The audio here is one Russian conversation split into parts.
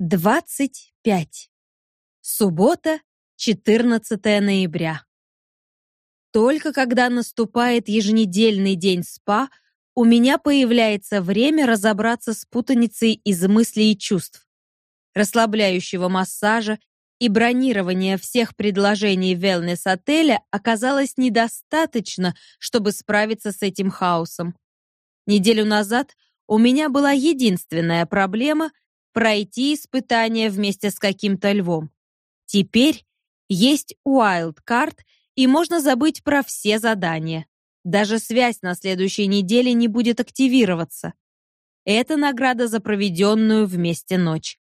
25. Суббота, 14 ноября. Только когда наступает еженедельный день СПА, у меня появляется время разобраться с путаницей из мыслей и чувств. Расслабляющего массажа и бронирования всех предложений велнес-отеля оказалось недостаточно, чтобы справиться с этим хаосом. Неделю назад у меня была единственная проблема пройти испытание вместе с каким-то львом. Теперь есть Wildcard, и можно забыть про все задания. Даже связь на следующей неделе не будет активироваться. Это награда за проведенную вместе ночь.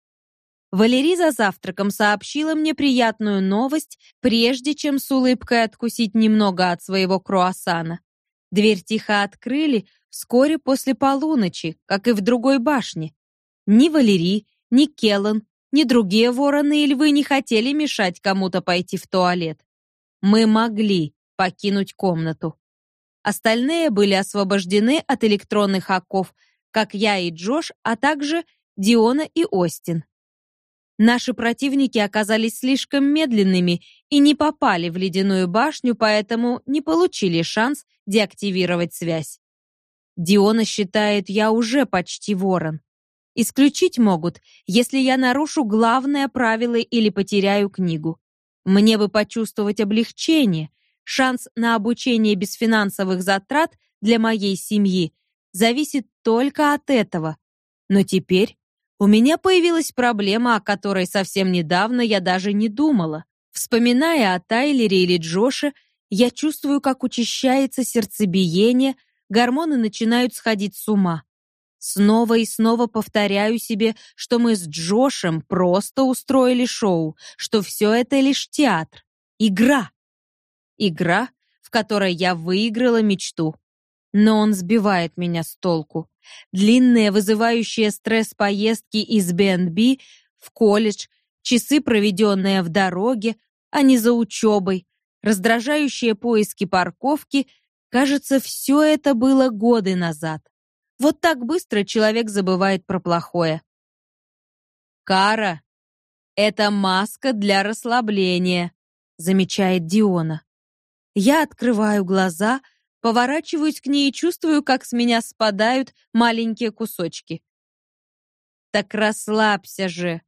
Валерий за завтраком сообщила мне приятную новость, прежде чем с улыбкой откусить немного от своего круассана. Дверь тихо открыли вскоре после полуночи, как и в другой башне. Ни Валерий, ни Келлан, ни другие вороны и львы не хотели мешать кому-то пойти в туалет. Мы могли покинуть комнату. Остальные были освобождены от электронных оков, как я и Джош, а также Диона и Остин. Наши противники оказались слишком медленными и не попали в ледяную башню, поэтому не получили шанс деактивировать связь. Диона считает, я уже почти ворон. Исключить могут, если я нарушу главное правило или потеряю книгу. Мне бы почувствовать облегчение. Шанс на обучение без финансовых затрат для моей семьи зависит только от этого. Но теперь у меня появилась проблема, о которой совсем недавно я даже не думала. Вспоминая о Тайлере или Джоше, я чувствую, как учащается сердцебиение, гормоны начинают сходить с ума. Снова и снова повторяю себе, что мы с Джошем просто устроили шоу, что все это лишь театр, игра. Игра, в которой я выиграла мечту. Но он сбивает меня с толку. Длинные, вызывающие стресс поездки из БНБ в колледж, часы, проведенные в дороге, а не за учебой, раздражающие поиски парковки, кажется, все это было годы назад. Вот так быстро человек забывает про плохое. Кара — это маска для расслабления, замечает Диона. Я открываю глаза, поворачиваюсь к ней и чувствую, как с меня спадают маленькие кусочки. Так расслабься же.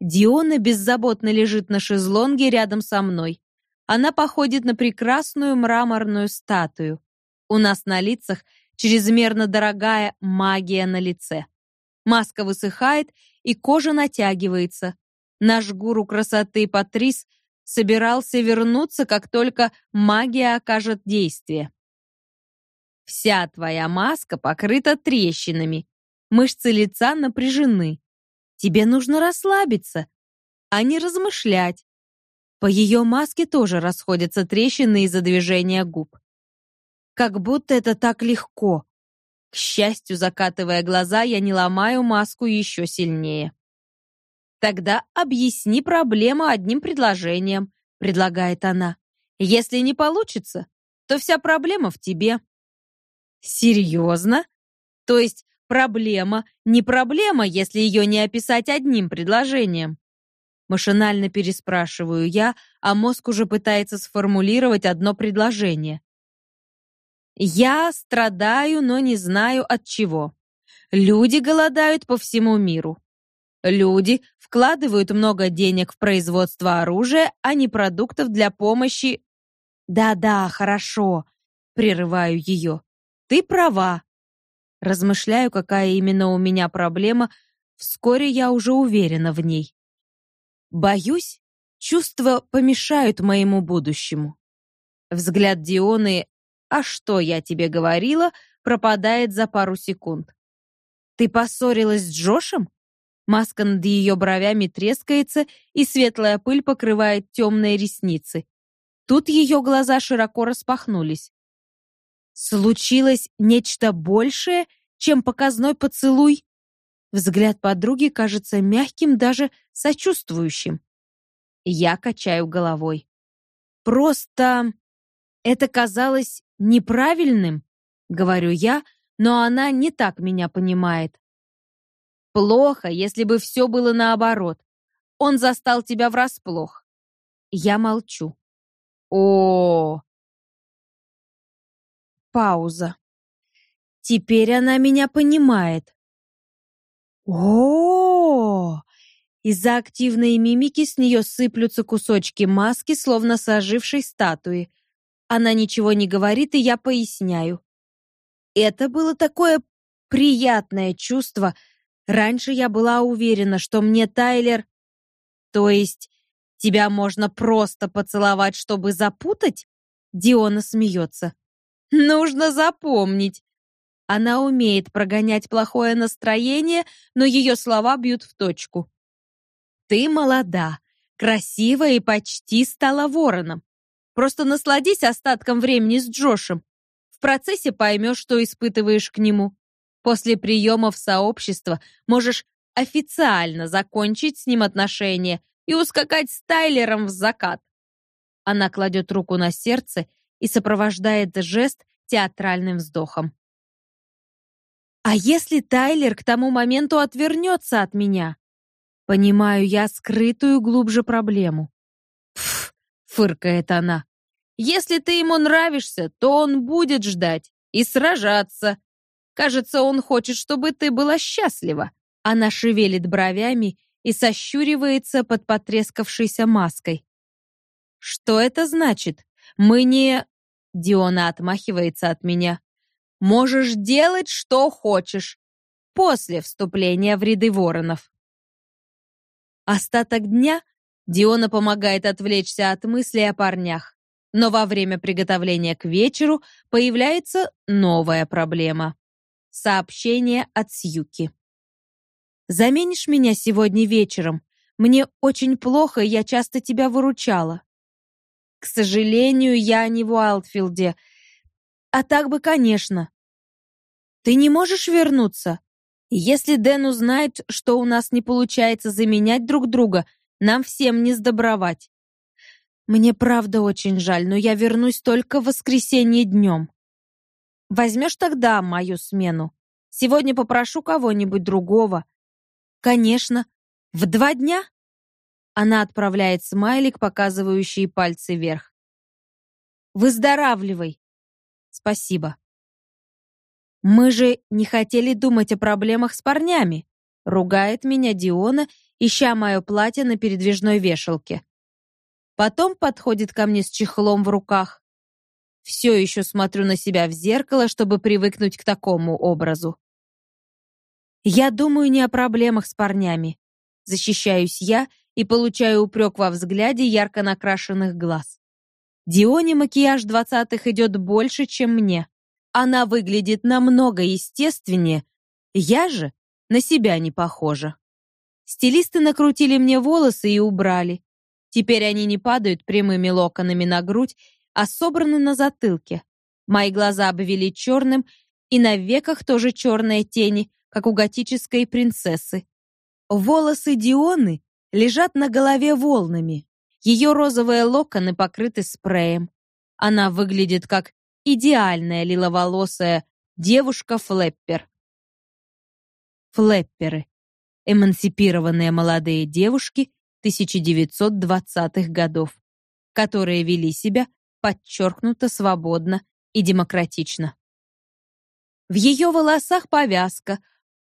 Диона беззаботно лежит на шезлонге рядом со мной. Она походит на прекрасную мраморную статую. У нас на лицах чрезмерно дорогая магия на лице. Маска высыхает, и кожа натягивается. Наш гуру красоты Патрис собирался вернуться, как только магия окажет действие. Вся твоя маска покрыта трещинами. Мышцы лица напряжены. Тебе нужно расслабиться, а не размышлять. По ее маске тоже расходятся трещины из-за движения губ. Как будто это так легко. К счастью, закатывая глаза, я не ломаю маску еще сильнее. Тогда объясни проблему одним предложением, предлагает она. Если не получится, то вся проблема в тебе. Серьезно? То есть проблема не проблема, если ее не описать одним предложением? Машинально переспрашиваю я, а мозг уже пытается сформулировать одно предложение. Я страдаю, но не знаю от чего. Люди голодают по всему миру. Люди вкладывают много денег в производство оружия, а не продуктов для помощи. Да-да, хорошо, прерываю ее. Ты права. Размышляю, какая именно у меня проблема, вскоре я уже уверена в ней. Боюсь, чувства помешают моему будущему. Взгляд Дионы «А что я тебе говорила?» пропадает за пару секунд. «Ты поссорилась с Джошем?» Маска над ее бровями трескается, и светлая пыль покрывает темные ресницы. Тут ее глаза широко распахнулись. «Случилось нечто большее, чем показной поцелуй?» Взгляд подруги кажется мягким, даже сочувствующим. Я качаю головой. «Просто это казалось неправильным, говорю я, но она не так меня понимает. Плохо, если бы все было наоборот. Он застал тебя врасплох. Я молчу. О, Пауза. Теперь она меня понимает. О! Из-за активной мимики с нее сыплются кусочки маски, словно с ожившей статуи. Она ничего не говорит, и я поясняю. Это было такое приятное чувство. Раньше я была уверена, что мне Тайлер... То есть, тебя можно просто поцеловать, чтобы запутать? Диона смеется. Нужно запомнить. Она умеет прогонять плохое настроение, но ее слова бьют в точку. Ты молода, красива и почти стала вороном. Просто насладись остатком времени с Джошем. В процессе поймешь, что испытываешь к нему. После приема в сообщество можешь официально закончить с ним отношения и ускакать с Тайлером в закат. Она кладет руку на сердце и сопровождает жест театральным вздохом. А если Тайлер к тому моменту отвернется от меня? Понимаю я скрытую глубже проблему. Пф, фыркает она. Если ты ему нравишься, то он будет ждать и сражаться. Кажется, он хочет, чтобы ты была счастлива. Она шевелит бровями и сощуривается под потрескавшейся маской. Что это значит? Мы не Диона отмахивается от меня. Можешь делать, что хочешь. После вступления в ряды воронов. Остаток дня Диона помогает отвлечься от мыслей о парнях. Но во время приготовления к вечеру появляется новая проблема. Сообщение от Сьюки. «Заменишь меня сегодня вечером? Мне очень плохо, я часто тебя выручала». К сожалению, я не в Уайлдфилде. А так бы, конечно. Ты не можешь вернуться? Если Дэн узнает, что у нас не получается заменять друг друга, нам всем не сдобровать. Мне правда очень жаль, но я вернусь только в воскресенье днем. Возьмешь тогда мою смену? Сегодня попрошу кого-нибудь другого. Конечно. В два дня? Она отправляет смайлик, показывающий пальцы вверх. Выздоравливай. Спасибо. Мы же не хотели думать о проблемах с парнями. Ругает меня Диона, ища мое платье на передвижной вешалке. Потом подходит ко мне с чехлом в руках. Все еще смотрю на себя в зеркало, чтобы привыкнуть к такому образу. Я думаю не о проблемах с парнями. Защищаюсь я и получаю упрек во взгляде ярко накрашенных глаз. Дионе макияж двадцатых идет больше, чем мне. Она выглядит намного естественнее. Я же на себя не похожа. Стилисты накрутили мне волосы и убрали. Теперь они не падают прямыми локонами на грудь, а собраны на затылке. Мои глаза обвели черным, и на веках тоже черные тени, как у готической принцессы. Волосы Дионы лежат на голове волнами. Ее розовые локоны покрыты спреем. Она выглядит как идеальная лиловолосая девушка-флэппер. Флэпперы. Эмансипированные молодые девушки 1920-х годов, которые вели себя подчеркнуто свободно и демократично. В ее волосах повязка,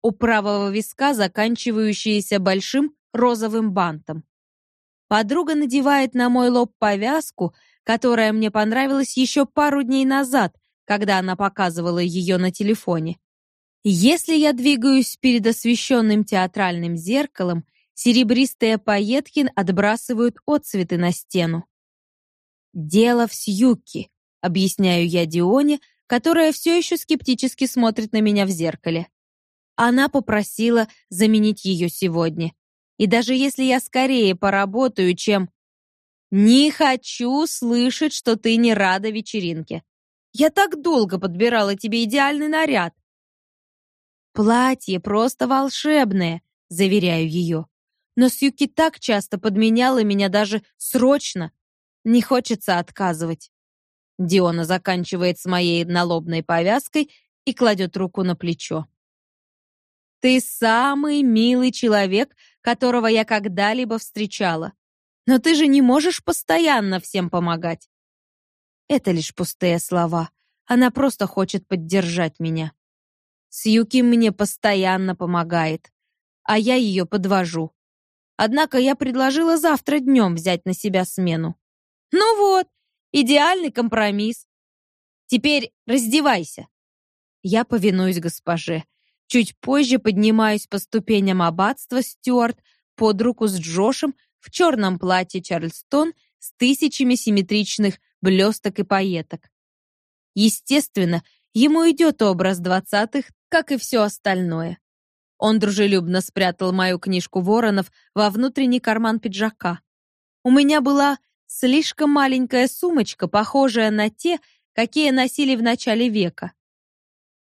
у правого виска заканчивающаяся большим розовым бантом. Подруга надевает на мой лоб повязку, которая мне понравилась еще пару дней назад, когда она показывала ее на телефоне. Если я двигаюсь перед освещенным театральным зеркалом, серебристые пайетки отбрасывают отцветы на стену. «Дело в Сьюки», — объясняю я Дионе, которая все еще скептически смотрит на меня в зеркале. Она попросила заменить ее сегодня. И даже если я скорее поработаю, чем... Не хочу слышать, что ты не рада вечеринке. Я так долго подбирала тебе идеальный наряд. Платье просто волшебное, заверяю ее. Но Сьюки так часто подменяла меня даже срочно. Не хочется отказывать. Диона заканчивает с моей налобной повязкой и кладет руку на плечо. Ты самый милый человек, которого я когда-либо встречала. Но ты же не можешь постоянно всем помогать. Это лишь пустые слова. Она просто хочет поддержать меня. Сьюки мне постоянно помогает, а я ее подвожу. Однако я предложила завтра днем взять на себя смену. Ну вот, идеальный компромисс. Теперь раздевайся. Я повинуюсь госпоже. Чуть позже поднимаюсь по ступеням аббатства Стюарт под руку с Джошем в черном платье Чарльстон с тысячами симметричных блесток и пайеток. Естественно, ему идет образ двадцатых, как и все остальное. Он дружелюбно спрятал мою книжку Воронов во внутренний карман пиджака. У меня была слишком маленькая сумочка, похожая на те, какие носили в начале века.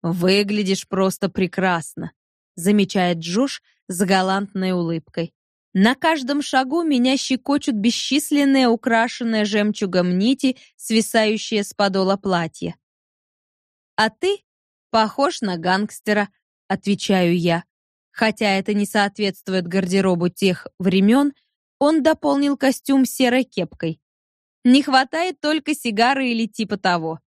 Выглядишь просто прекрасно, замечает Джош с галантной улыбкой. На каждом шагу меня щекочут бесчисленные украшенные жемчугом нити, свисающие с подола платья. А ты похож на гангстера, отвечаю я. Хотя это не соответствует гардеробу тех времен, он дополнил костюм серой кепкой. Не хватает только сигары или типа того.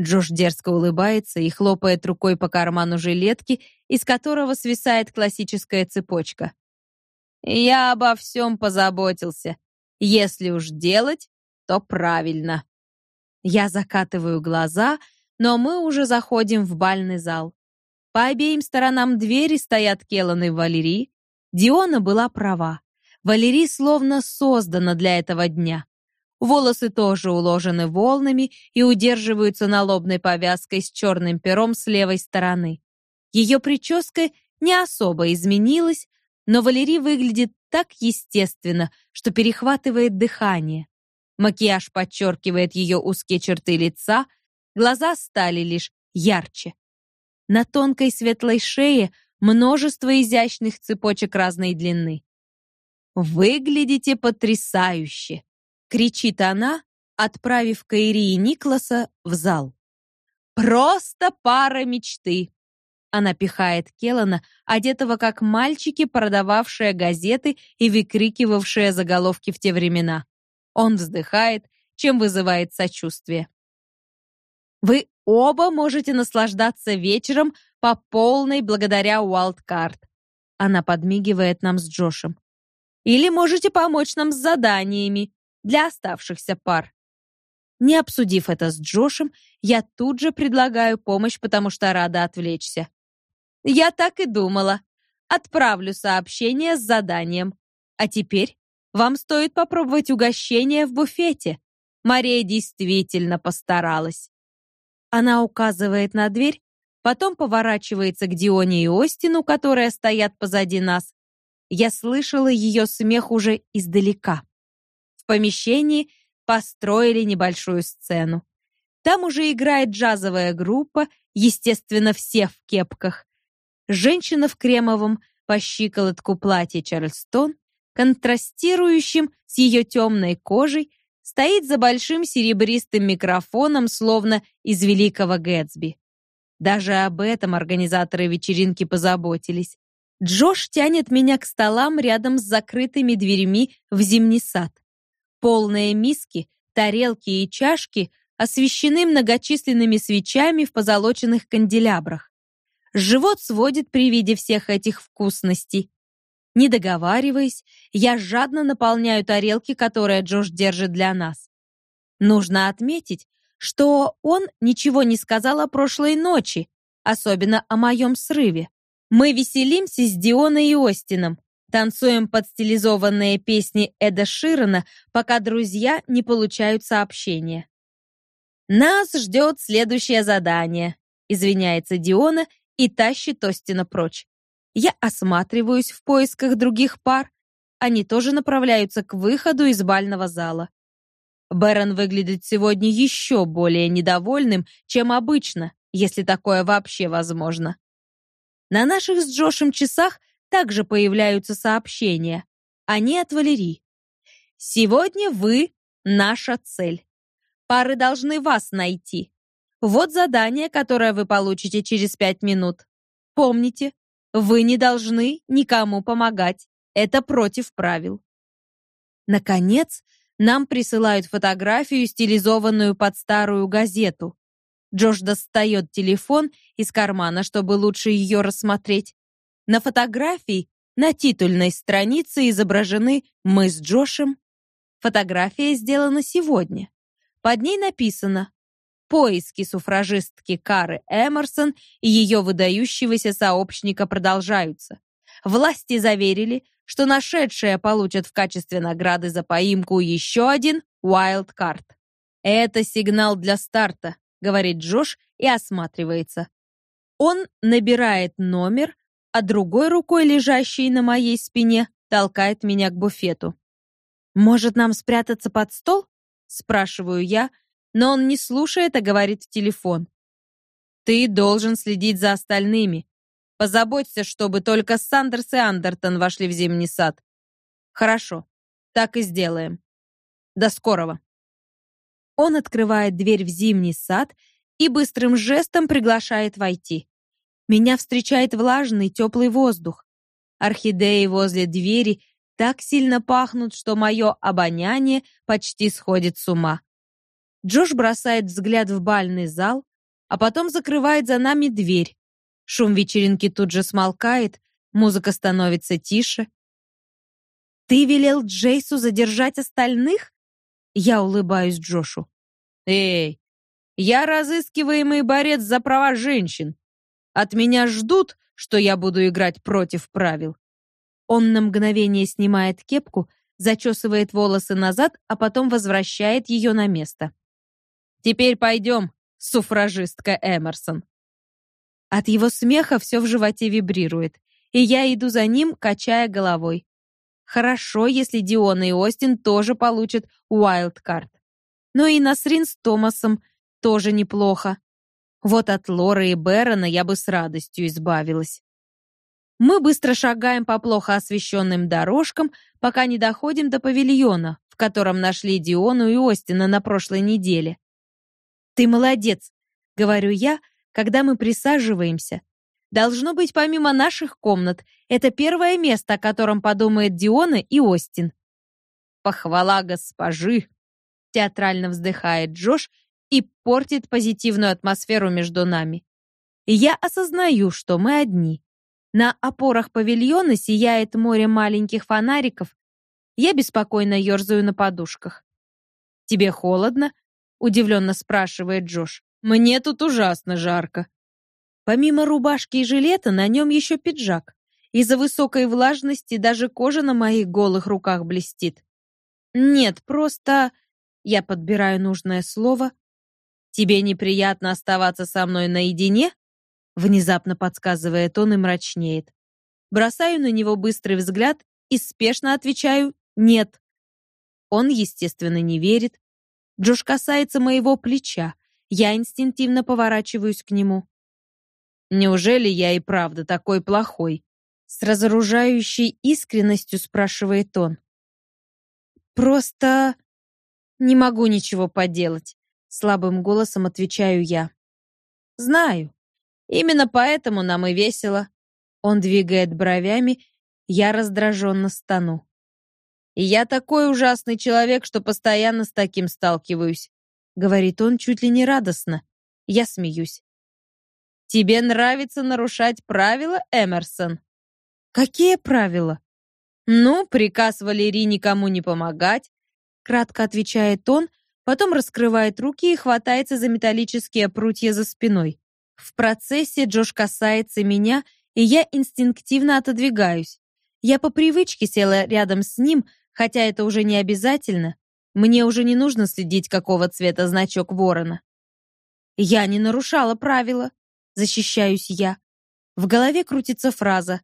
Джош дерзко улыбается и хлопает рукой по карману жилетки, из которого свисает классическая цепочка. «Я обо всем позаботился. Если уж делать, то правильно». Я закатываю глаза, но мы уже заходим в бальный зал. По обеим сторонам двери стоят Келлан и Валерий. Диона была права. Валерий словно создана для этого дня. Волосы тоже уложены волнами и удерживаются на лобной повязкой с черным пером с левой стороны. Ее прическа не особо изменилась, но Валерий выглядит так естественно, что перехватывает дыхание. Макияж подчеркивает ее узкие черты лица, глаза стали лишь ярче. На тонкой светлой шее множество изящных цепочек разной длины. «Выглядите потрясающе!» кричит она, отправив Кайри и Никласа в зал. Просто пара мечты. Она пихает Келана, одетого как мальчики, продававшие газеты и выкрикивавшие заголовки в те времена. Он вздыхает, чем вызывает сочувствие. Вы оба можете наслаждаться вечером по полной благодаря Wildcard. Она подмигивает нам с Джошем. Или можете помочь нам с заданиями для оставшихся пар. Не обсудив это с Джошем, я тут же предлагаю помощь, потому что рада отвлечься. Я так и думала. Отправлю сообщение с заданием. А теперь вам стоит попробовать угощение в буфете. Мария действительно постаралась. Она указывает на дверь, потом поворачивается к Дионе и Остину, которые стоят позади нас. Я слышала ее смех уже издалека помещении построили небольшую сцену. Там уже играет джазовая группа, естественно, все в кепках. Женщина в кремовом по щиколотку платье Чарльстон, контрастирующим с ее темной кожей, стоит за большим серебристым микрофоном, словно из великого Гэтсби. Даже об этом организаторы вечеринки позаботились. Джош тянет меня к столам рядом с закрытыми дверьми в зимний сад. Полные миски, тарелки и чашки освещены многочисленными свечами в позолоченных канделябрах. Живот сводит при виде всех этих вкусностей. Не договариваясь, я жадно наполняю тарелки, которые Джош держит для нас. Нужно отметить, что он ничего не сказал о прошлой ночи, особенно о моем срыве. Мы веселимся с Дионой и Остином, Танцуем под стилизованные песни Эда Ширана, пока друзья не получают сообщения. «Нас ждет следующее задание», — извиняется Диона и тащит Остина прочь. Я осматриваюсь в поисках других пар. Они тоже направляются к выходу из бального зала. Бэрон выглядит сегодня еще более недовольным, чем обычно, если такое вообще возможно. На наших с Джошем часах также появляются сообщения. Они от Валерии. «Сегодня вы — наша цель. Пары должны вас найти. Вот задание, которое вы получите через пять минут. Помните, Вы не должны никому помогать. Это против правил. Наконец, нам присылают фотографию, стилизованную под старую газету. Джош достает телефон из кармана, чтобы лучше ее рассмотреть. На фотографии на титульной странице изображены мы с Джошем. Фотография сделана сегодня. Под ней написано Поиски суфражистки Кары Эмерсон и ее выдающегося сообщника продолжаются. Власти заверили, что нашедшие получат в качестве награды за поимку еще один wildcard. «Это сигнал для старта», — говорит Джош и осматривается. Он набирает номер, а другой рукой, лежащей на моей спине, толкает меня к буфету. «Может, нам спрятаться под стол?» — спрашиваю я, но он не слушает, а говорит в телефон. Ты должен следить за остальными. Позаботься, чтобы только Сандерс и Андертон вошли в зимний сад. Хорошо, так и сделаем. До скорого. Он открывает дверь в зимний сад и быстрым жестом приглашает войти. Меня встречает влажный, теплый воздух. Орхидеи возле двери так сильно пахнут, что мое обоняние почти сходит с ума. Джош бросает взгляд в бальный зал, а потом закрывает за нами дверь. Шум вечеринки тут же смолкает, музыка становится тише. «Ты велел Джейсу задержать остальных?» Я улыбаюсь Джошу. «Эй, я разыскиваемый борец за права женщин. От меня ждут, что я буду играть против правил». Он на мгновение снимает кепку, зачесывает волосы назад, а потом возвращает ее на место. Теперь пойдем, суфражистка Эмерсон. От его смеха все в животе вибрирует, и я иду за ним, качая головой. Хорошо, если Диона и Остин тоже получат уайлдкарт. Но и Насрин с Томасом тоже неплохо. Вот от Лоры и Бэрона я бы с радостью избавилась. Мы быстро шагаем по плохо освещенным дорожкам, пока не доходим до павильона, в котором нашли Диону и Остина на прошлой неделе. «Ты молодец», — говорю я, когда мы присаживаемся. «Должно быть, помимо наших комнат, это первое место, о котором подумает Диона и Остин». «Похвала госпожи», — театрально вздыхает Джош и портит позитивную атмосферу между нами. И я осознаю, что мы одни. На опорах павильона сияет море маленьких фонариков. Я беспокойно ерзаю на подушках. «Тебе холодно?» Удивленно спрашивает Джош. Мне тут ужасно жарко. Помимо рубашки и жилета на нем еще пиджак. Из-за высокой влажности даже кожа на моих голых руках блестит. Нет, просто я подбираю нужное слово. Тебе неприятно оставаться со мной наедине? Внезапно подсказывает он и мрачнеет. Бросаю на него быстрый взгляд и спешно отвечаю «нет». Он, естественно, не верит, Джош касается моего плеча. Я инстинктивно поворачиваюсь к нему. Неужели я и правда такой плохой? С разоружающей искренностью спрашивает он. Просто не могу ничего поделать, слабым голосом отвечаю я. Знаю. Именно поэтому нам и весело. Он двигает бровями, я раздраженно стану. Я такой ужасный человек, что постоянно с таким сталкиваюсь», — говорит он чуть ли не радостно. Я смеюсь. «Тебе нравится нарушать правила, Эмерсон?» «Какие правила?» «Ну, приказ Валерии никому не помогать», — кратко отвечает он, потом раскрывает руки и хватается за металлические прутья за спиной. В процессе Джош касается меня, и я инстинктивно отодвигаюсь. Я по привычке села рядом с ним, Хотя это уже не обязательно, мне уже не нужно следить, какого цвета значок ворона. Я не нарушала правила, защищаюсь я. В голове крутится фраза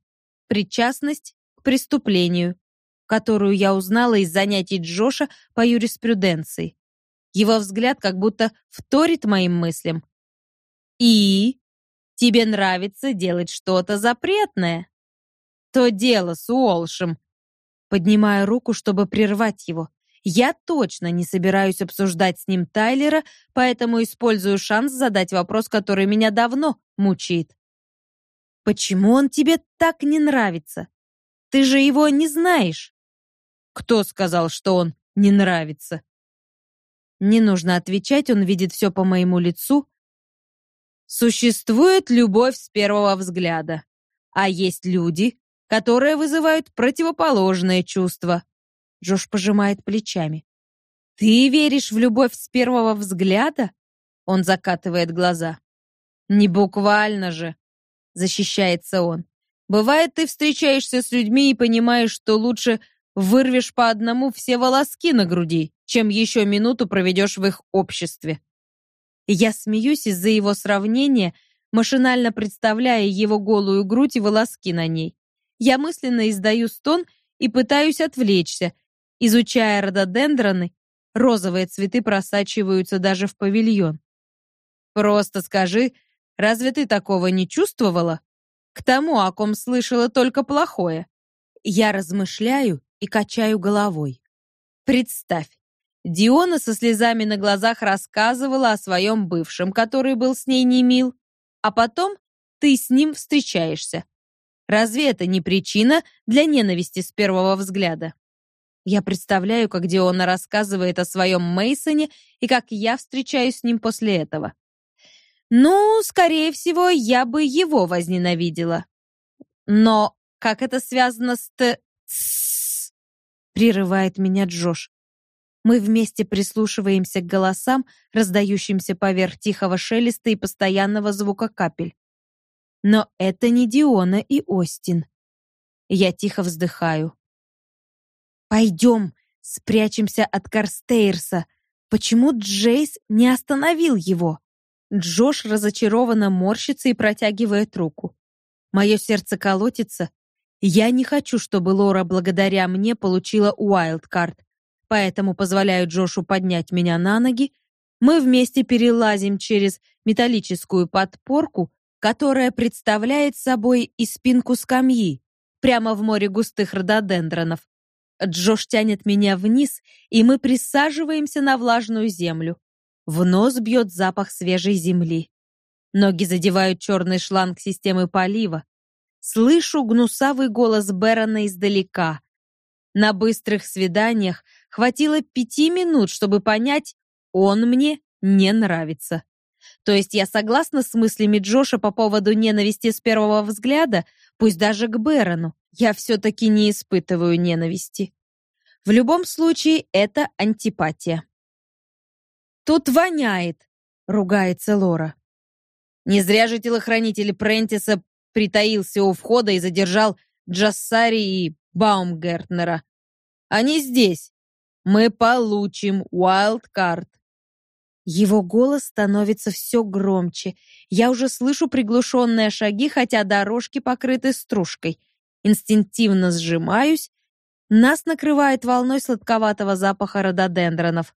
«причастность к преступлению», которую я узнала из занятий Джоша по юриспруденции. Его взгляд как будто вторит моим мыслям. «И? Тебе нравится делать что-то запретное?» «То дело с Уолшем», поднимая руку, чтобы прервать его. Я точно не собираюсь обсуждать с ним Тайлера, поэтому использую шанс задать вопрос, который меня давно мучает. Почему он тебе так не нравится? Ты же его не знаешь. Кто сказал, что он не нравится? Не нужно отвечать, он видит все по моему лицу. Существует любовь с первого взгляда, а есть люди, которые вызывают противоположные чувства. Джош пожимает плечами. Ты веришь в любовь с первого взгляда? Он закатывает глаза. Не буквально же, защищается он. Бывает, ты встречаешься с людьми и понимаешь, что лучше вырвешь по одному все волоски на груди, чем еще минуту проведешь в их обществе. Я смеюсь из-за его сравнения, машинально представляя его голую грудь и волоски на ней. Я мысленно издаю стон и пытаюсь отвлечься, изучая рододендроны. Розовые цветы просачиваются даже в павильон. Просто скажи, разве ты такого не чувствовала? К тому, о ком слышала только плохое. Я размышляю и качаю головой. Представь, Диона со слезами на глазах рассказывала о своем бывшем, который был с ней не мил, а потом ты с ним встречаешься. Разве это не причина для ненависти с первого взгляда? Я представляю, как Диона рассказывает о своем Мейсоне и как я встречаюсь с ним после этого. Ну, скорее всего, я бы его возненавидела. Но как это связано с т... прерывает меня Джош. Мы вместе прислушиваемся к голосам, раздающимся поверх тихого шелеста и постоянного звука капель. Но это не Диона и Остин. Я тихо вздыхаю. «Пойдем, спрячемся от Карстейрса. Почему Джейс не остановил его?» Джош разочарованно морщится и протягивает руку. Мое сердце колотится. Я не хочу, чтобы Лора благодаря мне получила уайлдкарт поэтому позволяю Джошу поднять меня на ноги. Мы вместе перелазим через металлическую подпорку, которая представляет собой и спинку скамьи, прямо в море густых рододендронов. Джош тянет меня вниз, и мы присаживаемся на влажную землю. В нос бьет запах свежей земли. Ноги задевают черный шланг системы полива. Слышу гнусавый голос Бэрона издалека. На быстрых свиданиях Хватило пяти минут, чтобы понять, он мне не нравится. То есть я согласна с мыслями Джоша по поводу ненависти с первого взгляда, пусть даже к Бэрону. Я все-таки не испытываю ненависти. В любом случае, это антипатия. «Тут воняет», — ругается Лора. Не зря же телохранитель Прентиса притаился у входа и задержал Джассари и Баумгертнера. Они здесь, мы получим уайлдкарт. Его голос становится все громче. Я уже слышу приглушенные шаги, хотя дорожки покрыты стружкой. Инстинктивно сжимаюсь. Нас накрывает волной сладковатого запаха рододендронов.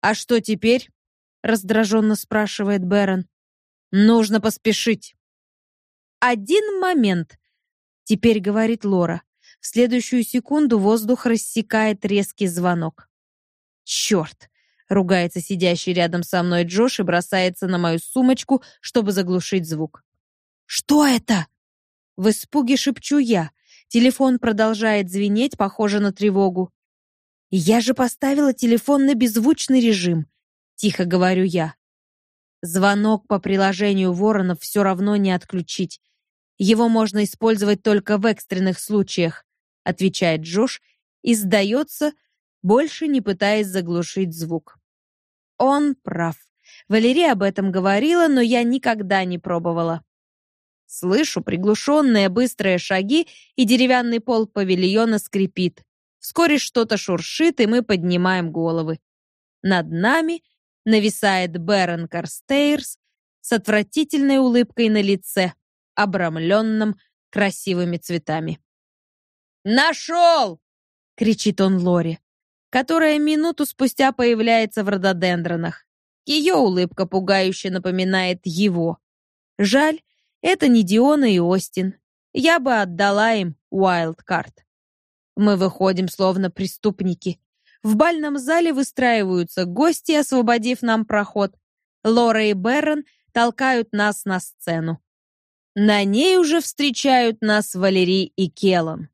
«А что теперь?» — раздраженно спрашивает Бэрон. «Нужно поспешить». «Один момент», — теперь говорит Лора. В следующую секунду воздух рассекает резкий звонок. «Черт!» — ругается сидящий рядом со мной Джош и бросается на мою сумочку, чтобы заглушить звук. «Что это?» В испуге шепчу я. Телефон продолжает звенеть, похоже на тревогу. «Я же поставила телефон на беззвучный режим», — тихо говорю я. Звонок по приложению Воронов все равно не отключить. Его можно использовать только в экстренных случаях отвечает Джош и сдается, больше не пытаясь заглушить звук. Он прав. Валерия об этом говорила, но я никогда не пробовала. Слышу приглушенные быстрые шаги, и деревянный пол павильона скрипит. Вскоре что-то шуршит, и мы поднимаем головы. Над нами нависает Бэрон Карстейрс с отвратительной улыбкой на лице, обрамленном красивыми цветами. «Нашел!» — кричит он Лори, которая минуту спустя появляется в рододендронах. Ее улыбка пугающе напоминает его. Жаль, это не Диона и Остин. Я бы отдала им уайлдкарт. Мы выходим словно преступники. В бальном зале выстраиваются гости, освободив нам проход. Лора и Беррон толкают нас на сцену. На ней уже встречают нас Валерий и Келан.